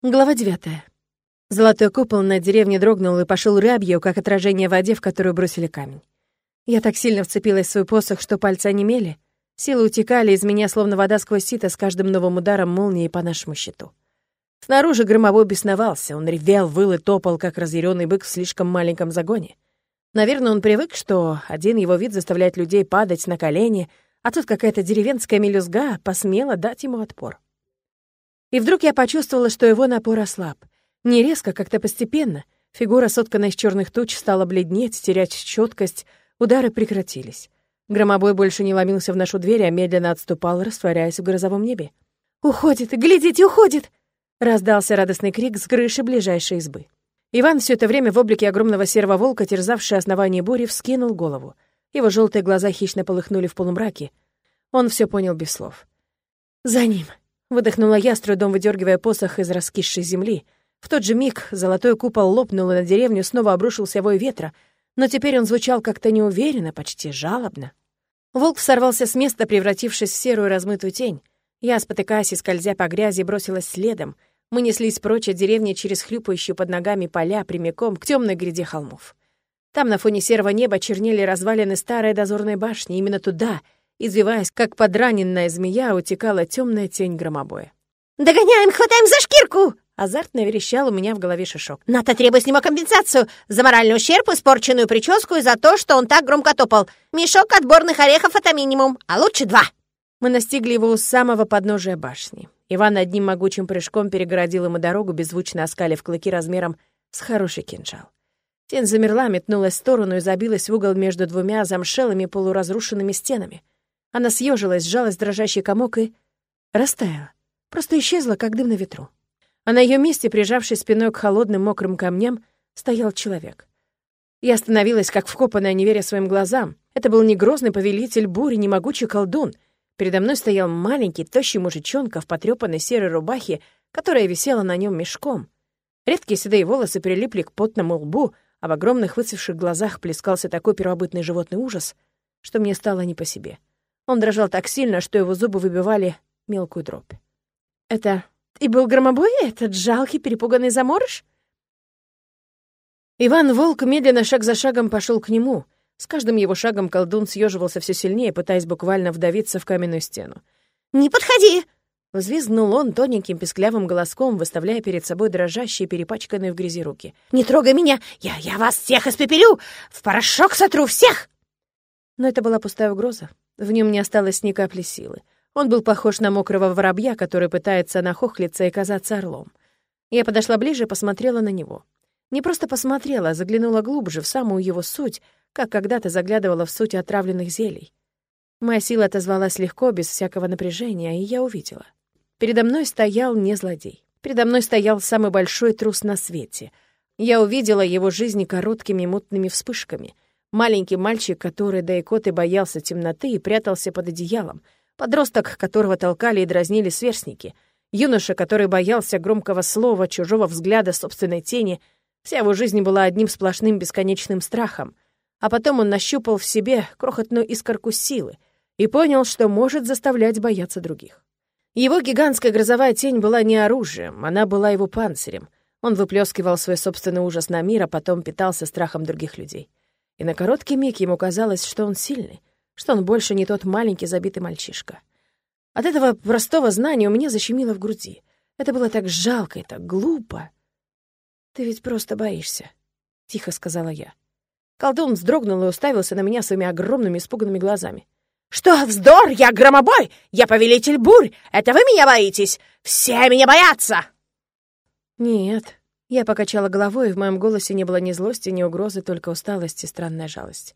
Глава девятая. Золотой купол над деревней дрогнул и пошел рябью, как отражение в воде, в которую бросили камень. Я так сильно вцепилась в свой посох, что пальцы онемели. Силы утекали из меня, словно вода сквозь сито, с каждым новым ударом молнии по нашему щиту. Снаружи громовой бесновался, он ревел, выл и топал, как разъяренный бык в слишком маленьком загоне. Наверное, он привык, что один его вид заставляет людей падать на колени, а тут какая-то деревенская мелюзга посмела дать ему отпор. И вдруг я почувствовала, что его напор ослаб. Не резко, как-то постепенно. Фигура, сотканная из черных туч, стала бледнеть, терять четкость, удары прекратились. Громобой больше не ломился в нашу дверь, а медленно отступал, растворяясь в грозовом небе. «Уходит! Глядите, уходит!» Раздался радостный крик с крыши ближайшей избы. Иван все это время в облике огромного серого волка, терзавший основание бури, вскинул голову. Его желтые глаза хищно полыхнули в полумраке. Он все понял без слов. «За ним!» Выдохнула я, с трудом выдергивая посох из раскисшей земли. В тот же миг золотой купол лопнул, и на деревню снова обрушился вой ветра, но теперь он звучал как-то неуверенно, почти жалобно. Волк сорвался с места, превратившись в серую размытую тень. Я, спотыкаясь и скользя по грязи, бросилась следом. Мы неслись прочь от деревни через хлюпающую под ногами поля прямиком к темной гряде холмов. Там на фоне серого неба чернели развалины старой дозорной башни. Именно туда — Извиваясь, как подраненная змея, утекала темная тень громобоя. «Догоняем, хватаем за шкирку!» Азартно верещал у меня в голове шишок. «Ната требует с него компенсацию за моральный ущерб, испорченную прическу и за то, что он так громко топал. Мешок отборных орехов — это минимум, а лучше два!» Мы настигли его у самого подножия башни. Иван одним могучим прыжком перегородил ему дорогу, беззвучно оскалив клыки размером с хороший кинжал. Тень замерла, метнулась в сторону и забилась в угол между двумя замшелыми полуразрушенными стенами. Она съежилась, сжалась дрожащий комок и растаяла. Просто исчезла, как дым на ветру. А на ее месте, прижавшись спиной к холодным мокрым камням, стоял человек. Я остановилась, как вкопанная, не веря своим глазам. Это был не грозный повелитель бури, не могучий колдун. Передо мной стоял маленький, тощий мужичонка в потрёпанной серой рубахе, которая висела на нем мешком. Редкие седые волосы прилипли к потному лбу, а в огромных выцвевших глазах плескался такой первобытный животный ужас, что мне стало не по себе. Он дрожал так сильно, что его зубы выбивали мелкую дробь. «Это и был громобой, этот жалкий перепуганный заморыш?» Иван Волк медленно, шаг за шагом, пошел к нему. С каждым его шагом колдун съеживался все сильнее, пытаясь буквально вдавиться в каменную стену. «Не подходи!» Взвизгнул он тоненьким песклявым голоском, выставляя перед собой дрожащие, перепачканные в грязи руки. «Не трогай меня! Я, я вас всех испепелю! В порошок сотру всех!» Но это была пустая угроза. В нем не осталось ни капли силы. Он был похож на мокрого воробья, который пытается нахохлиться и казаться орлом. Я подошла ближе и посмотрела на него. Не просто посмотрела, а заглянула глубже, в самую его суть, как когда-то заглядывала в суть отравленных зелий. Моя сила отозвалась легко, без всякого напряжения, и я увидела. Передо мной стоял не злодей. Передо мной стоял самый большой трус на свете. Я увидела его жизни короткими мутными вспышками — Маленький мальчик, который да и кот и боялся темноты и прятался под одеялом. Подросток, которого толкали и дразнили сверстники. Юноша, который боялся громкого слова, чужого взгляда, собственной тени. Вся его жизнь была одним сплошным бесконечным страхом. А потом он нащупал в себе крохотную искорку силы и понял, что может заставлять бояться других. Его гигантская грозовая тень была не оружием, она была его панцирем. Он выплескивал свой собственный ужас на мир, а потом питался страхом других людей. И на короткий миг ему казалось, что он сильный, что он больше не тот маленький забитый мальчишка. От этого простого знания у меня защемило в груди. Это было так жалко и так глупо. «Ты ведь просто боишься», — тихо сказала я. Колдун вздрогнул и уставился на меня своими огромными испуганными глазами. «Что, вздор? Я громобой! Я повелитель бурь! Это вы меня боитесь? Все меня боятся!» «Нет», я покачала головой, и в моем голосе не было ни злости, ни угрозы, только усталость и странная жалость.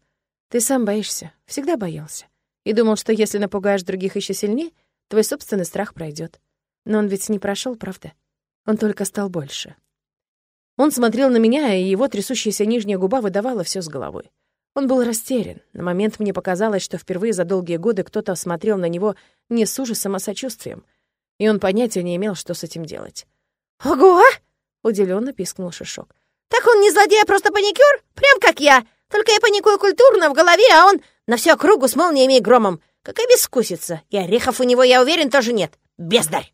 Ты сам боишься, всегда боялся. И думал, что если напугаешь других еще сильнее, твой собственный страх пройдет. Но он ведь не прошел, правда? Он только стал больше. Он смотрел на меня, и его трясущаяся нижняя губа выдавала все с головой. Он был растерян. На момент мне показалось, что впервые за долгие годы кто-то смотрел на него не с ужасом, а сочувствием. И он понятия не имел, что с этим делать. «Ого!» Удивленно пискнул Шишок. «Так он не злодей, а просто паникер? Прям как я. Только я паникую культурно в голове, а он на всю округу с молниями и громом. Какая бескусица. И орехов у него, я уверен, тоже нет. Бездарь!»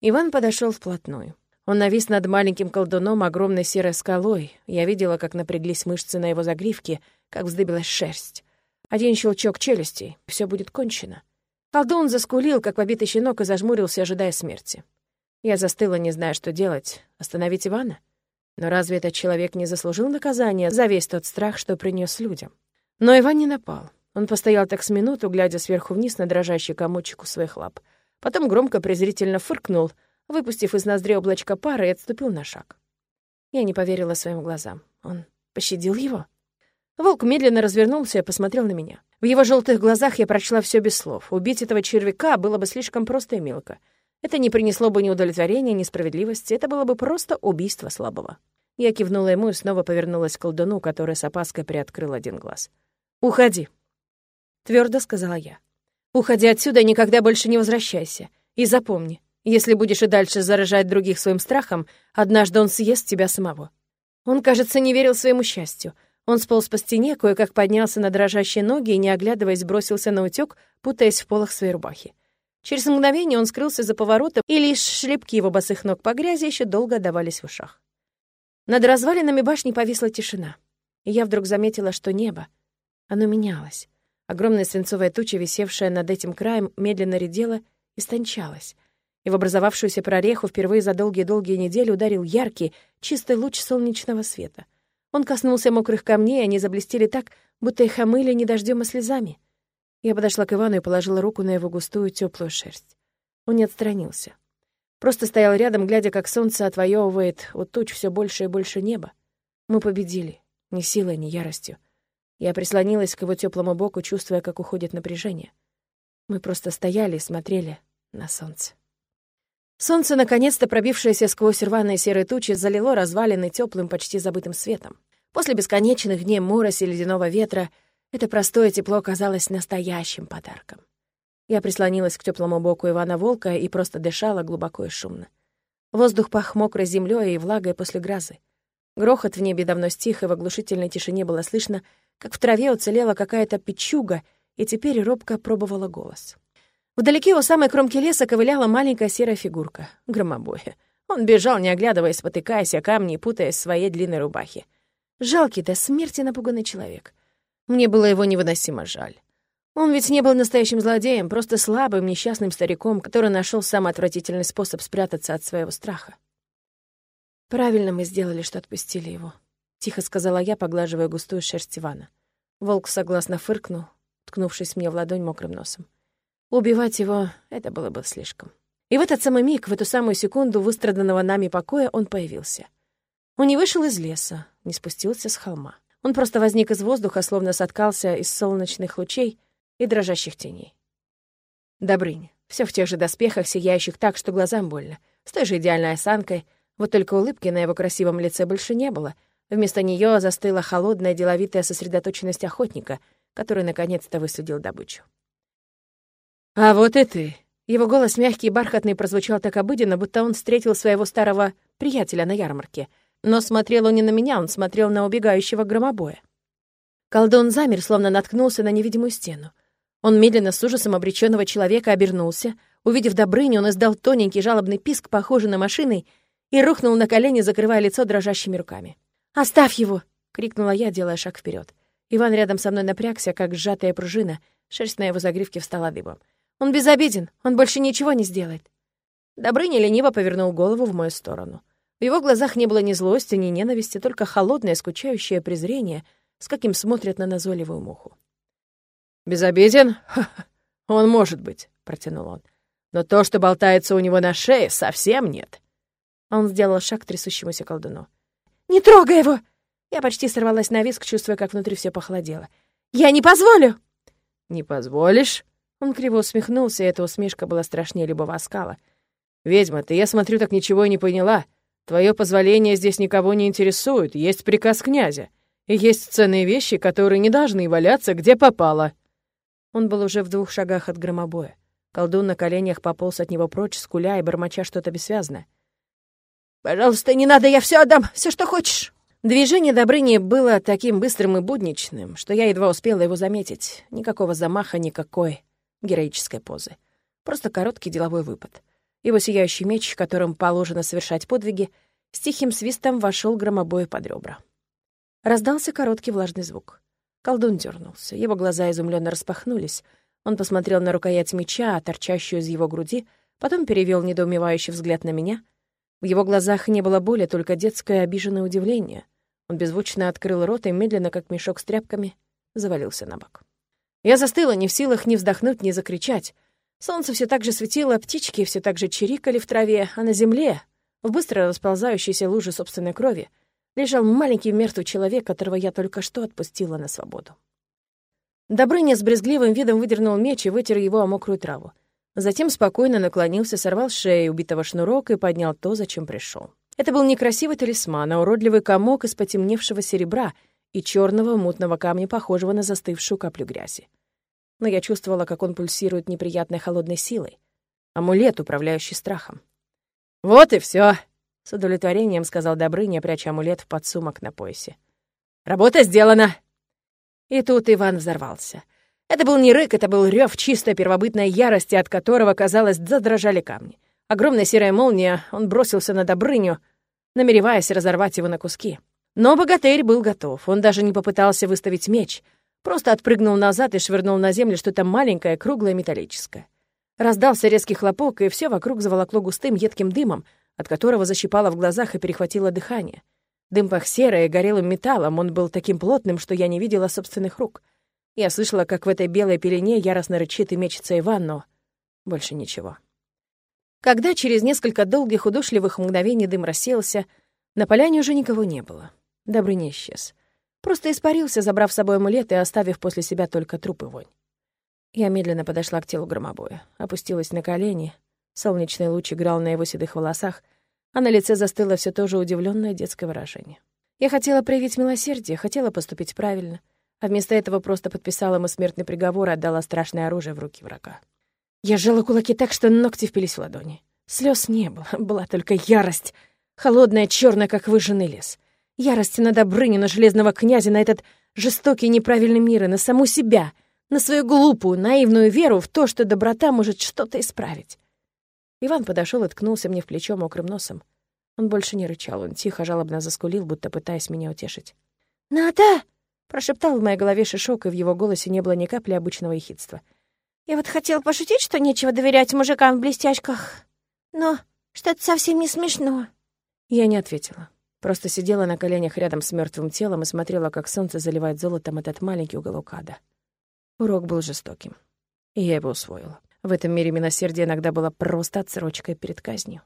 Иван подошел вплотную. Он навис над маленьким колдуном огромной серой скалой. Я видела, как напряглись мышцы на его загривке, как вздыбилась шерсть. Один щелчок челюстей — все будет кончено. Колдун заскулил, как побитый щенок, и зажмурился, ожидая смерти. Я застыла, не зная, что делать. Остановить Ивана? Но разве этот человек не заслужил наказания за весь тот страх, что принес людям? Но Иван не напал. Он постоял так с минуту, глядя сверху вниз на дрожащий комочек у своих лап. Потом громко презрительно фыркнул, выпустив из ноздри облачко пара и отступил на шаг. Я не поверила своим глазам. Он пощадил его? Волк медленно развернулся и посмотрел на меня. В его желтых глазах я прочла все без слов. Убить этого червяка было бы слишком просто и мелко. Это не принесло бы ни удовлетворения, ни справедливости. Это было бы просто убийство слабого. Я кивнула ему и снова повернулась к колдуну, который с опаской приоткрыл один глаз. «Уходи», — твердо сказала я. «Уходи отсюда и никогда больше не возвращайся. И запомни, если будешь и дальше заражать других своим страхом, однажды он съест тебя самого». Он, кажется, не верил своему счастью. Он сполз по стене, кое-как поднялся на дрожащие ноги и, не оглядываясь, бросился на утёк, путаясь в полах своей рубахи. Через мгновение он скрылся за поворотом, и лишь шлепки его босых ног по грязи еще долго отдавались в ушах. Над развалинами башни повисла тишина, и я вдруг заметила, что небо, оно менялось. Огромная свинцовая туча, висевшая над этим краем, медленно редела, истончалась. И в образовавшуюся прореху впервые за долгие-долгие недели ударил яркий, чистый луч солнечного света. Он коснулся мокрых камней, они заблестели так, будто их омыли не дождем, а слезами. Я подошла к Ивану и положила руку на его густую теплую шерсть. Он не отстранился. Просто стоял рядом, глядя, как солнце отвоевывает от туч все больше и больше неба. Мы победили. Ни силой, ни яростью. Я прислонилась к его теплому боку, чувствуя, как уходит напряжение. Мы просто стояли и смотрели на солнце. Солнце, наконец-то пробившееся сквозь рваные серые тучи, залило развалины теплым, почти забытым светом. После бесконечных дней мороси и ледяного ветра это простое тепло казалось настоящим подарком. Я прислонилась к теплому боку Ивана Волка и просто дышала глубоко и шумно. Воздух пах мокрой землей и влагой после грозы. Грохот в небе давно стих, и в оглушительной тишине было слышно, как в траве уцелела какая-то печуга, и теперь робко пробовала голос. Вдалеке у самой кромки леса ковыляла маленькая серая фигурка — громобоя. Он бежал, не оглядываясь, спотыкаясь о камни и путаясь в своей длинной рубахе. Жалкий до смерти напуганный человек. Мне было его невыносимо жаль. Он ведь не был настоящим злодеем, просто слабым, несчастным стариком, который нашел самый отвратительный способ спрятаться от своего страха. Правильно мы сделали, что отпустили его. — тихо сказала я, поглаживая густую шерсть Ивана. Волк согласно фыркнул, ткнувшись мне в ладонь мокрым носом. Убивать его — это было бы слишком. И в этот самый миг, в эту самую секунду выстраданного нами покоя он появился. Он не вышел из леса, не спустился с холма. Он просто возник из воздуха, словно соткался из солнечных лучей и дрожащих теней. Добрынь, все в тех же доспехах, сияющих так, что глазам больно, с той же идеальной осанкой, вот только улыбки на его красивом лице больше не было — Вместо нее застыла холодная деловитая сосредоточенность охотника, который наконец-то выследил добычу. «А вот и ты!» Его голос мягкий и бархатный прозвучал так обыденно, будто он встретил своего старого приятеля на ярмарке. Но смотрел он не на меня, он смотрел на убегающего громобоя. Колдун замер, словно наткнулся на невидимую стену. Он медленно с ужасом обреченного человека обернулся. Увидев Добрыню, он издал тоненький жалобный писк, похожий на машины, и рухнул на колени, закрывая лицо дрожащими руками. «Оставь его!» — крикнула я, делая шаг вперед. Иван рядом со мной напрягся, как сжатая пружина, шерсть на его загривке встала дыбом. «Он безобиден, он больше ничего не сделает». Добрыня лениво повернул голову в мою сторону. В его глазах не было ни злости, ни ненависти, только холодное, скучающее презрение, с каким смотрят на назойливую муху. «Безобиден? Ха -ха. Он может быть», — протянул он. «Но то, что болтается у него на шее, совсем нет». Он сделал шаг к трясущемуся колдуну. Не трогай его!» Я почти сорвалась на виск, чувствуя, как внутри все похолодело. «Я не позволю!» «Не позволишь?» Он криво усмехнулся, и эта усмешка была страшнее любого оскала. «Ведьма, ты, я смотрю, так ничего и не поняла. Твое позволение здесь никого не интересует, есть приказ князя. И есть ценные вещи, которые не должны валяться, где попало». Он был уже в двух шагах от громобоя. Колдун на коленях пополз от него прочь, скуля и бормоча что-то бессвязное. «Пожалуйста, не надо, я все отдам, все, что хочешь». Движение Добрыни было таким быстрым и будничным, что я едва успела его заметить. Никакого замаха, никакой героической позы. Просто короткий деловой выпад. Его сияющий меч, которым положено совершать подвиги, с тихим свистом вошел громобою под ребра. Раздался короткий влажный звук. Колдун дернулся, его глаза изумленно распахнулись. Он посмотрел на рукоять меча, торчащую из его груди, потом перевел недоумевающий взгляд на меня. В его глазах не было боли, только детское обиженное удивление. Он беззвучно открыл рот и медленно, как мешок с тряпками, завалился на бок. Я застыла, не в силах ни вздохнуть, ни закричать. Солнце все так же светило, птички все так же чирикали в траве, а на земле, в быстро расползающейся луже собственной крови, лежал маленький мертвый человек, которого я только что отпустила на свободу. Добрыня с брезгливым видом выдернул меч и вытер его о мокрую траву. Затем спокойно наклонился, сорвал с шеи убитого шнурок и поднял то, зачем пришел. Это был не красивый талисман, а уродливый комок из потемневшего серебра и черного мутного камня, похожего на застывшую каплю грязи. Но я чувствовала, как он пульсирует неприятной холодной силой. Амулет, управляющий страхом. «Вот и все, с удовлетворением сказал Добрыня, пряча амулет в подсумок на поясе. «Работа сделана!» И тут Иван взорвался. Это был не рык, это был рев чистой первобытной ярости, от которого, казалось, задрожали камни. Огромная серая молния, он бросился на Добрыню, намереваясь разорвать его на куски. Но богатырь был готов. Он даже не попытался выставить меч. Просто отпрыгнул назад и швырнул на землю что-то маленькое, круглое, металлическое. Раздался резкий хлопок, и все вокруг заволокло густым едким дымом, от которого защипало в глазах и перехватило дыхание. Дым пах серой и горелым металлом, он был таким плотным, что я не видела собственных рук. Я слышала, как в этой белой пелене яростно рычит и мечется Иван, но больше ничего. Когда через несколько долгих удушливых мгновений дым рассеялся, на поляне уже никого не было. Добрый исчез. Просто испарился, забрав с собой амулет и оставив после себя только труп и вонь. Я медленно подошла к телу громобоя, опустилась на колени. Солнечный луч играл на его седых волосах, а на лице застыло все то же удивленное детское выражение. Я хотела проявить милосердие, хотела поступить правильно, а вместо этого просто подписала ему смертный приговор и отдала страшное оружие в руки врага. Я сжала кулаки так, что ногти впились в ладони. Слез не было, была только ярость. Холодная, черная, как выжженный лес. Ярость на Добрыню, на железного князя, на этот жестокий неправильный мир и на саму себя, на свою глупую, наивную веру в то, что доброта может что-то исправить. Иван подошел и ткнулся мне в плечо мокрым носом. Он больше не рычал, он тихо, жалобно заскулил, будто пытаясь меня утешить. «Ната!» — прошептал в моей голове Шишок, и в его голосе не было ни капли обычного ехидства — я вот хотел пошутить, что нечего доверять мужикам в блестяшках, но что-то совсем не смешно». Я не ответила. Просто сидела на коленях рядом с мертвым телом и смотрела, как солнце заливает золотом этот маленький уголок ада. Урок был жестоким, и я его усвоила. В этом мире милосердие иногда было просто отсрочкой перед казнью.